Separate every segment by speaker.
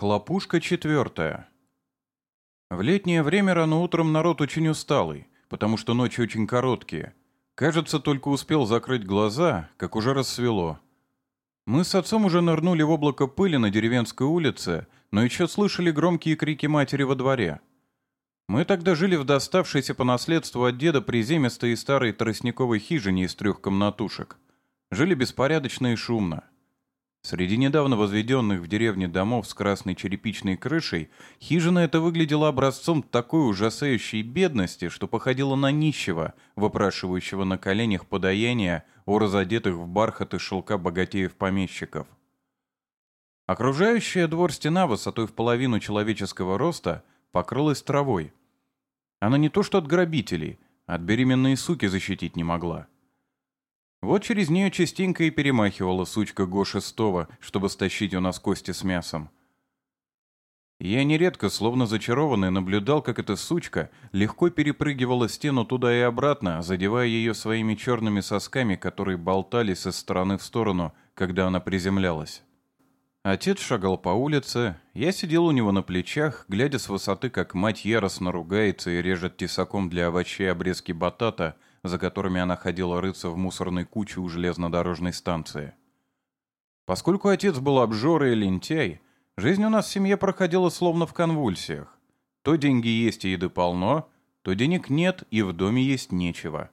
Speaker 1: Хлопушка четвертая. В летнее время рано утром народ очень усталый, потому что ночи очень короткие. Кажется, только успел закрыть глаза, как уже рассвело. Мы с отцом уже нырнули в облако пыли на деревенской улице, но еще слышали громкие крики матери во дворе. Мы тогда жили в доставшейся по наследству от деда приземистой и старой тростниковой хижине из трех комнатушек. Жили беспорядочно и шумно. Среди недавно возведенных в деревне домов с красной черепичной крышей, хижина эта выглядела образцом такой ужасающей бедности, что походила на нищего, выпрашивающего на коленях подаяния у разодетых в бархат и шелка богатеев-помещиков. Окружающая двор стена высотой в половину человеческого роста покрылась травой. Она не то что от грабителей, от беременной суки защитить не могла. Вот через нее частенько и перемахивала сучка Го-6, чтобы стащить у нас кости с мясом. Я нередко, словно зачарованный, наблюдал, как эта сучка легко перепрыгивала стену туда и обратно, задевая ее своими черными сосками, которые болтались из стороны в сторону, когда она приземлялась. Отец шагал по улице, я сидел у него на плечах, глядя с высоты, как мать яростно ругается и режет тесаком для овощей обрезки батата — за которыми она ходила рыться в мусорной куче у железнодорожной станции. Поскольку отец был обжора и лентяй, жизнь у нас в семье проходила словно в конвульсиях. То деньги есть и еды полно, то денег нет и в доме есть нечего.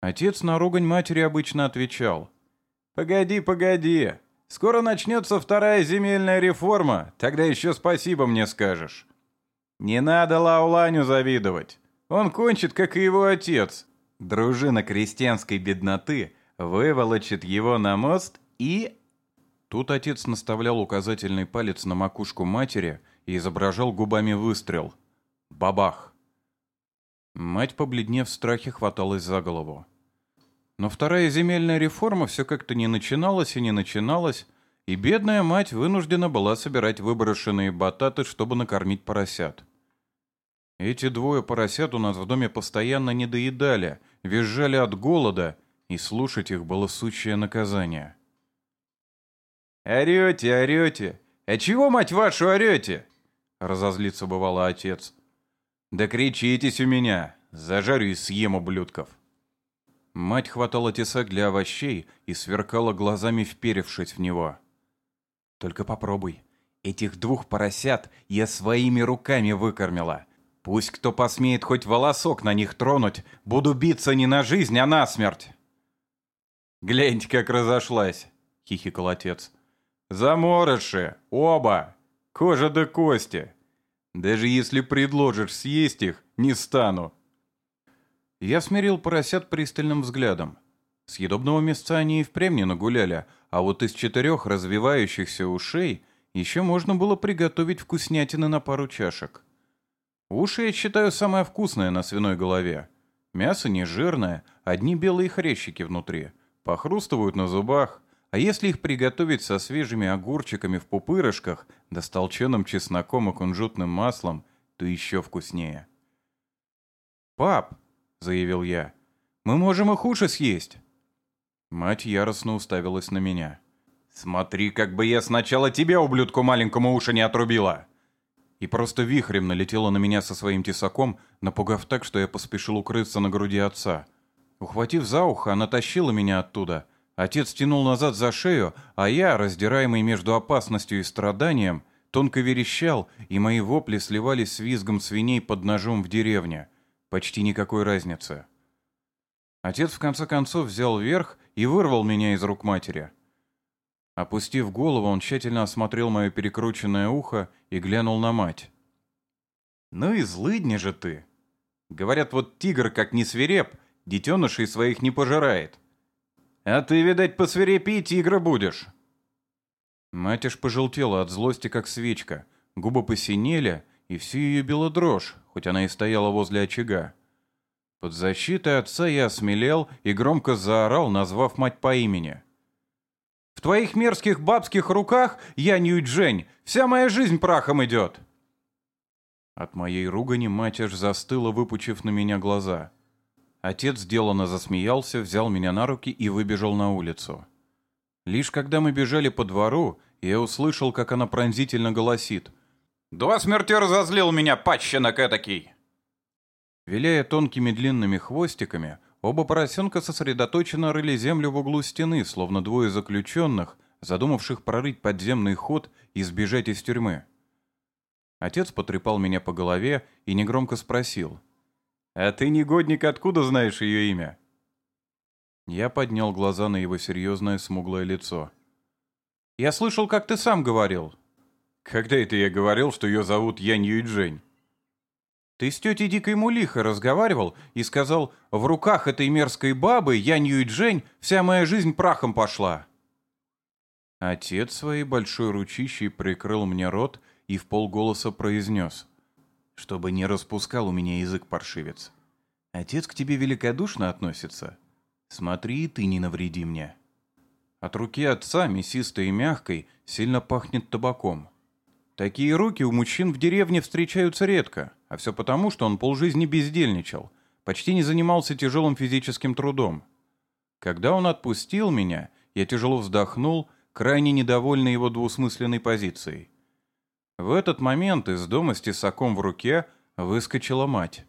Speaker 1: Отец на ругань матери обычно отвечал. «Погоди, погоди, скоро начнется вторая земельная реформа, тогда еще спасибо мне скажешь». «Не надо Лауланю завидовать. Он кончит, как и его отец. Дружина крестьянской бедноты выволочит его на мост и... Тут отец наставлял указательный палец на макушку матери и изображал губами выстрел. Бабах! Мать, побледнев в страхе, хваталась за голову. Но вторая земельная реформа все как-то не начиналась и не начиналась, и бедная мать вынуждена была собирать выброшенные бататы, чтобы накормить поросят. Эти двое поросят у нас в доме постоянно не доедали, визжали от голода, и слушать их было сущее наказание. «Орете, орете! А чего, мать вашу, орете?» Разозлиться бывало отец. «Да кричитесь у меня! Зажарю и съем ублюдков!» Мать хватала тесак для овощей и сверкала глазами, вперевшись в него. «Только попробуй. Этих двух поросят я своими руками выкормила. Пусть кто посмеет хоть волосок на них тронуть, буду биться не на жизнь, а на смерть. Гляньте, как разошлась, хихикал отец. Заморыши, оба, кожа до кости. Даже если предложишь съесть их, не стану. Я смирил поросят пристальным взглядом. Съедобного мясца они и впрямь не нагуляли, а вот из четырех развивающихся ушей еще можно было приготовить вкуснятины на пару чашек. Уши я считаю самое вкусное на свиной голове. Мясо не жирное, одни белые хрящики внутри. Похрустывают на зубах. А если их приготовить со свежими огурчиками в пупырышках, да с толченым чесноком и кунжутным маслом, то еще вкуснее. «Пап», — заявил я, — «мы можем их уши съесть». Мать яростно уставилась на меня. «Смотри, как бы я сначала тебе, ублюдку маленькому, уши не отрубила!» И просто вихрем налетела на меня со своим тесаком, напугав так, что я поспешил укрыться на груди отца. Ухватив за ухо, она тащила меня оттуда. Отец тянул назад за шею, а я, раздираемый между опасностью и страданием, тонко верещал, и мои вопли сливались с визгом свиней под ножом в деревне. Почти никакой разницы. Отец в конце концов взял верх и вырвал меня из рук матери. Опустив голову, он тщательно осмотрел мое перекрученное ухо и глянул на мать. «Ну и злыдни же ты! Говорят, вот тигр, как не свиреп, детенышей своих не пожирает. А ты, видать, посвирепи тигра будешь!» Мать аж пожелтела от злости, как свечка. Губы посинели, и всю ее била дрожь, хоть она и стояла возле очага. Под защитой отца я осмелел и громко заорал, назвав мать по имени — в твоих мерзких бабских руках, я Ньюджень, вся моя жизнь прахом идет!» От моей ругани мать аж застыла, выпучив на меня глаза. Отец делано засмеялся, взял меня на руки и выбежал на улицу. Лишь когда мы бежали по двору, я услышал, как она пронзительно голосит. «До смерти разозлил меня, пащенок этакий!» Виляя тонкими длинными хвостиками, оба поросенка сосредоточенно рыли землю в углу стены, словно двое заключенных, задумавших прорыть подземный ход и сбежать из тюрьмы. Отец потрепал меня по голове и негромко спросил. «А ты, негодник, откуда знаешь ее имя?» Я поднял глаза на его серьезное смуглое лицо. «Я слышал, как ты сам говорил». «Когда это я говорил, что ее зовут Янь Юйджень?» «Ты с тетей Дикой Мулихой разговаривал и сказал, в руках этой мерзкой бабы Янь Юйджень вся моя жизнь прахом пошла». Отец своей большой ручищей прикрыл мне рот и в полголоса произнес, чтобы не распускал у меня язык паршивец. Отец к тебе великодушно относится. Смотри, ты не навреди мне. От руки отца, мясистой и мягкой, сильно пахнет табаком. Такие руки у мужчин в деревне встречаются редко, а все потому, что он полжизни бездельничал, почти не занимался тяжелым физическим трудом. Когда он отпустил меня, я тяжело вздохнул крайне недовольный его двусмысленной позицией. В этот момент из дома с тесаком в руке выскочила мать.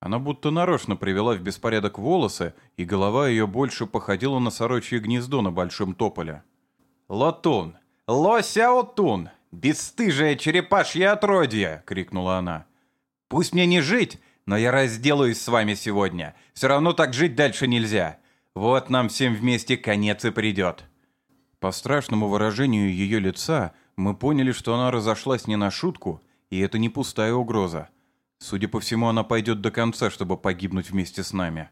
Speaker 1: Она будто нарочно привела в беспорядок волосы, и голова ее больше походила на сорочье гнездо на большом тополе. «Лотун! Лосяотун! Бесстыжее черепашье отродье!» — крикнула она. «Пусть мне не жить, но я разделаюсь с вами сегодня. Все равно так жить дальше нельзя. Вот нам всем вместе конец и придет». По страшному выражению ее лица мы поняли, что она разошлась не на шутку, и это не пустая угроза. Судя по всему, она пойдет до конца, чтобы погибнуть вместе с нами.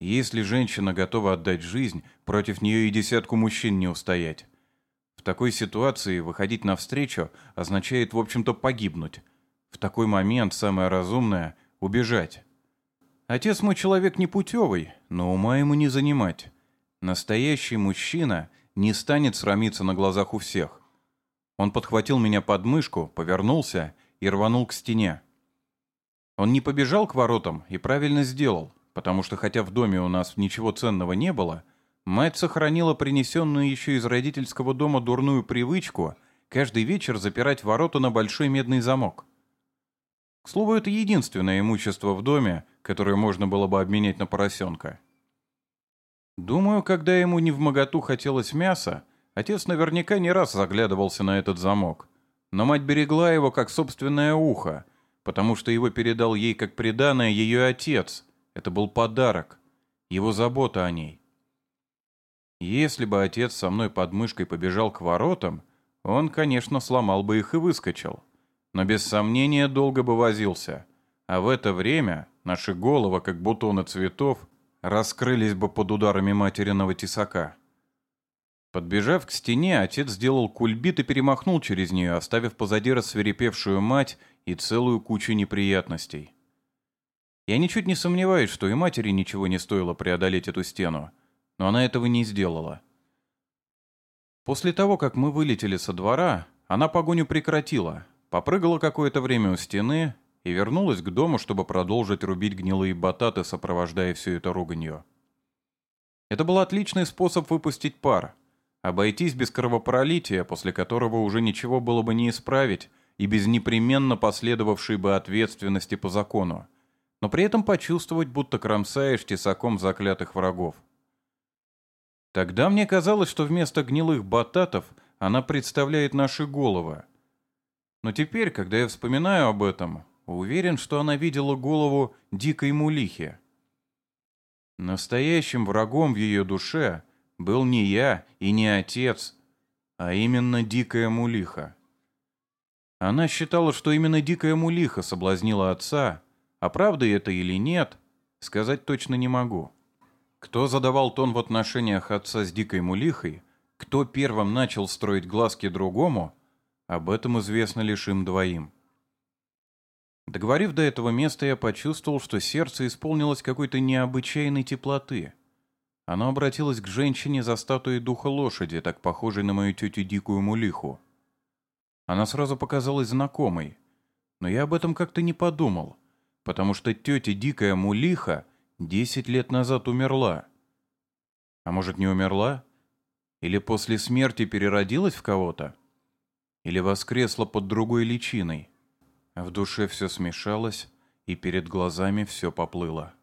Speaker 1: Если женщина готова отдать жизнь, против нее и десятку мужчин не устоять. В такой ситуации выходить навстречу означает, в общем-то, погибнуть. В такой момент самое разумное — убежать. Отец мой человек непутевый, но ума ему не занимать. Настоящий мужчина — не станет срамиться на глазах у всех. Он подхватил меня под мышку, повернулся и рванул к стене. Он не побежал к воротам и правильно сделал, потому что хотя в доме у нас ничего ценного не было, мать сохранила принесенную еще из родительского дома дурную привычку каждый вечер запирать ворота на большой медный замок. К слову, это единственное имущество в доме, которое можно было бы обменять на поросенка. Думаю, когда ему не в моготу хотелось мяса, отец наверняка не раз заглядывался на этот замок. Но мать берегла его как собственное ухо, потому что его передал ей как преданное ее отец. Это был подарок, его забота о ней. Если бы отец со мной под мышкой побежал к воротам, он, конечно, сломал бы их и выскочил. Но без сомнения долго бы возился. А в это время наши головы, как бутоны цветов, раскрылись бы под ударами материного тесака. Подбежав к стене, отец сделал кульбит и перемахнул через нее, оставив позади рассверепевшую мать и целую кучу неприятностей. Я ничуть не сомневаюсь, что и матери ничего не стоило преодолеть эту стену, но она этого не сделала. После того, как мы вылетели со двора, она погоню прекратила, попрыгала какое-то время у стены и вернулась к дому, чтобы продолжить рубить гнилые бататы, сопровождая все это руганью. Это был отличный способ выпустить пар, обойтись без кровопролития, после которого уже ничего было бы не исправить, и без непременно последовавшей бы ответственности по закону, но при этом почувствовать, будто кромсаешь тесаком заклятых врагов. Тогда мне казалось, что вместо гнилых бататов она представляет наши головы. Но теперь, когда я вспоминаю об этом, Уверен, что она видела голову дикой мулихи. Настоящим врагом в ее душе был не я и не отец, а именно дикая мулиха. Она считала, что именно дикая мулиха соблазнила отца, а правда это или нет, сказать точно не могу. Кто задавал тон в отношениях отца с дикой мулихой, кто первым начал строить глазки другому, об этом известно лишь им двоим. Договорив до этого места, я почувствовал, что сердце исполнилось какой-то необычайной теплоты. Оно обратилось к женщине за статуей духа лошади, так похожей на мою тетю Дикую Мулиху. Она сразу показалась знакомой, но я об этом как-то не подумал, потому что тетя Дикая Мулиха десять лет назад умерла. А может, не умерла? Или после смерти переродилась в кого-то? Или воскресла под другой личиной? В душе все смешалось, и перед глазами все поплыло.